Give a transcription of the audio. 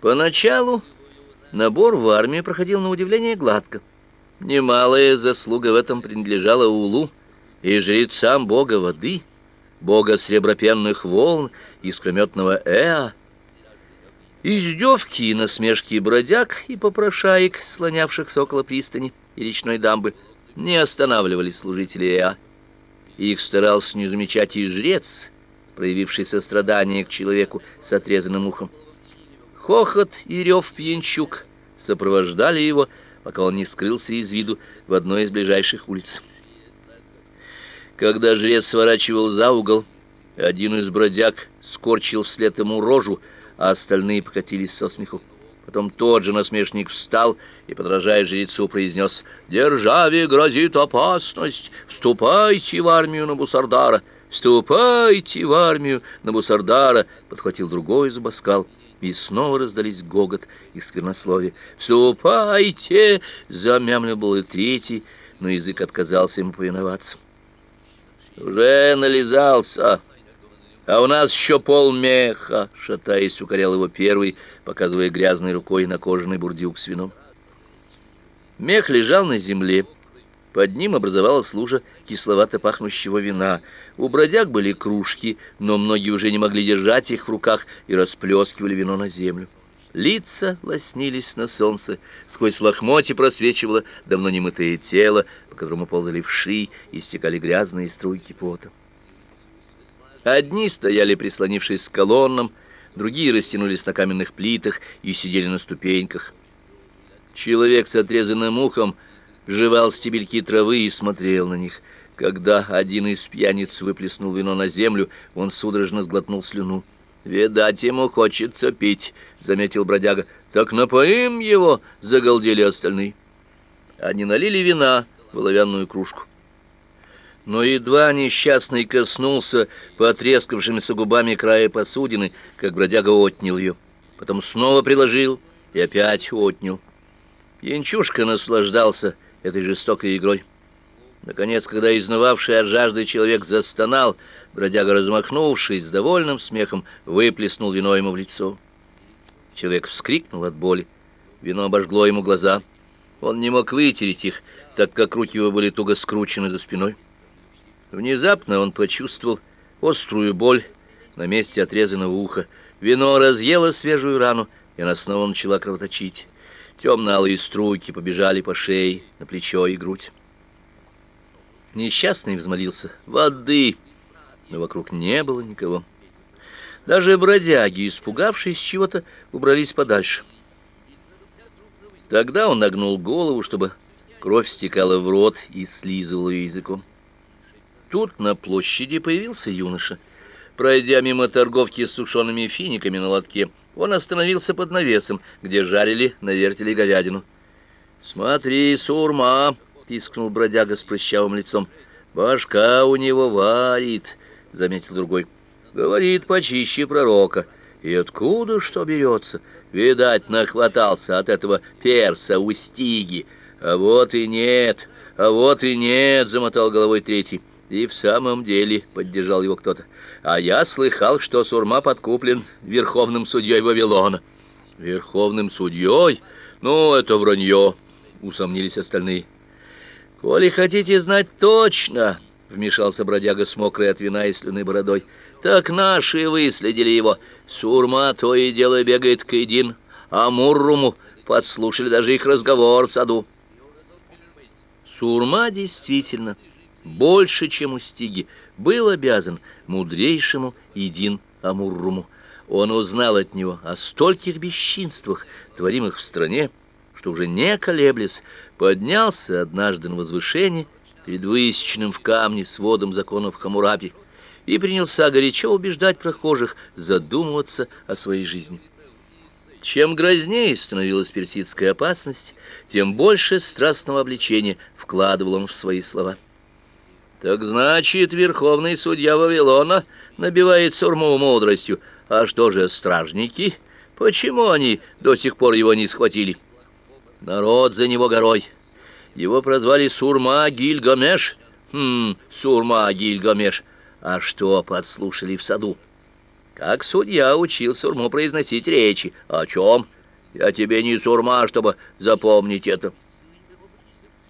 Поначалу набор в армию проходил на удивление гладко. Немалая заслуга в этом принадлежала Улу и жрецам бога воды, бога сребропенных волн, искрометного Эа. Издевки и насмешки бродяг и попрошаек, слонявшихся около пристани и речной дамбы, не останавливали служителей Эа. Их старался не замечать и жрец, проявивший сострадание к человеку с отрезанным ухом. Хохот и рев пьянчук сопровождали его, пока он не скрылся из виду в одной из ближайших улиц. Когда жрец сворачивал за угол, один из бродяг скорчил вслед ему рожу, а остальные покатились со смеху. Потом тот же насмешник встал и, подражая жрецу, произнес «Державе грозит опасность, вступайте в армию на Бусардара, вступайте в армию на Бусардара», подхватил другой зубоскал. И снова раздались гогот и сквернословие. «Вступайте!» — замямлил был и третий, но язык отказался ему повиноваться. «Уже нализался, а у нас еще полмеха!» — шатаясь, укорял его первый, показывая грязной рукой на кожаный бурдюк с вином. Мех лежал на земле. Под ним образовалась лужа кисловато пахнущего вина. У бродяг были кружки, но многие уже не могли держать их в руках и расплескивали вино на землю. Лица лоснились на солнце, сквозь лохмотья просвечивало давно немытое тело, по которому ползали вши и стекали грязные струйки пота. Одни стояли, прислонившись к колоннам, другие растянулись на каменных плитах и сидели на ступеньках. Человек с отрезанным ухом жевал стебельки травы и смотрел на них. Когда один из пьяниц выплеснул вино на землю, он судорожно сглотнул слюну. «Видать, ему хочется пить», — заметил бродяга. «Так напоим его», — загалдели остальные. Они налили вина в оловянную кружку. Но едва несчастный коснулся потрескавшимися губами края посудины, как бродяга отнял ее. Потом снова приложил и опять отнял. Янчушка наслаждался этой жестокой игрой. Наконец, когда изнывавший от жажды человек застонал, бродяга, размахнувшись с довольным смехом, выплеснул вино ему в лицо. Человек вскрикнул от боли. Вино обожгло ему глаза. Он не мог вытереть их, так как руки его были туго скручены за спиной. Внезапно он почувствовал острую боль на месте отрезанного уха. Вино разъело свежую рану, и она снова начала кровоточить. Темно-алые струйки побежали по шее, на плечо и грудь. Несчастный взмолился «Воды!», но вокруг не было никого. Даже бродяги, испугавшись чего-то, убрались подальше. Тогда он нагнул голову, чтобы кровь стекала в рот и слизывала языком. Тут на площади появился юноша. Пройдя мимо торговки с сушеными финиками на лотке, он остановился под навесом, где жарили на вертеле говядину. «Смотри, сурма!» — пискнул бродяга с прыщавым лицом. «Башка у него варит!» — заметил другой. «Говорит почище пророка. И откуда что берется? Видать, нахватался от этого перса у стиги. А вот и нет, а вот и нет!» — замотал головой третий. И в самом деле, поддержал его кто-то. А я слыхал, что Сурма подкуплен верховным судьей Вавилона. Верховным судьей? Ну, это вранье, усомнились остальные. Коли хотите знать точно, вмешался бродяга с мокрой от вина и слюной бородой. Так наши выследили его. Сурма то и дело бегает к Эдин, а Мурруму подслушали даже их разговор в саду. Сурма действительно больше, чем у Стиги, был обязан мудрейшему Идин Амурруму. Он узнал от него о стольких бесчинствах, творимых в стране, что уже не колеблясь, поднялся однажды на возвышение перед высеченным в камне сводом законов Хамурапи и принялся горячо убеждать прохожих задумываться о своей жизни. Чем грознее становилась персидская опасность, тем больше страстного обличения вкладывал он в свои слова. Так значит, верховный судья Вавилона набивает сурму мудростью. А что же стражники? Почему они до сих пор его не схватили? Народ за него горой. Его прозвали Сурма Гильгамеш. Хм, Сурма Гильгамеш. А что подслушали в саду? как судья учил Сурму произносить речи. О чем? Я тебе не Сурма, чтобы запомнить это.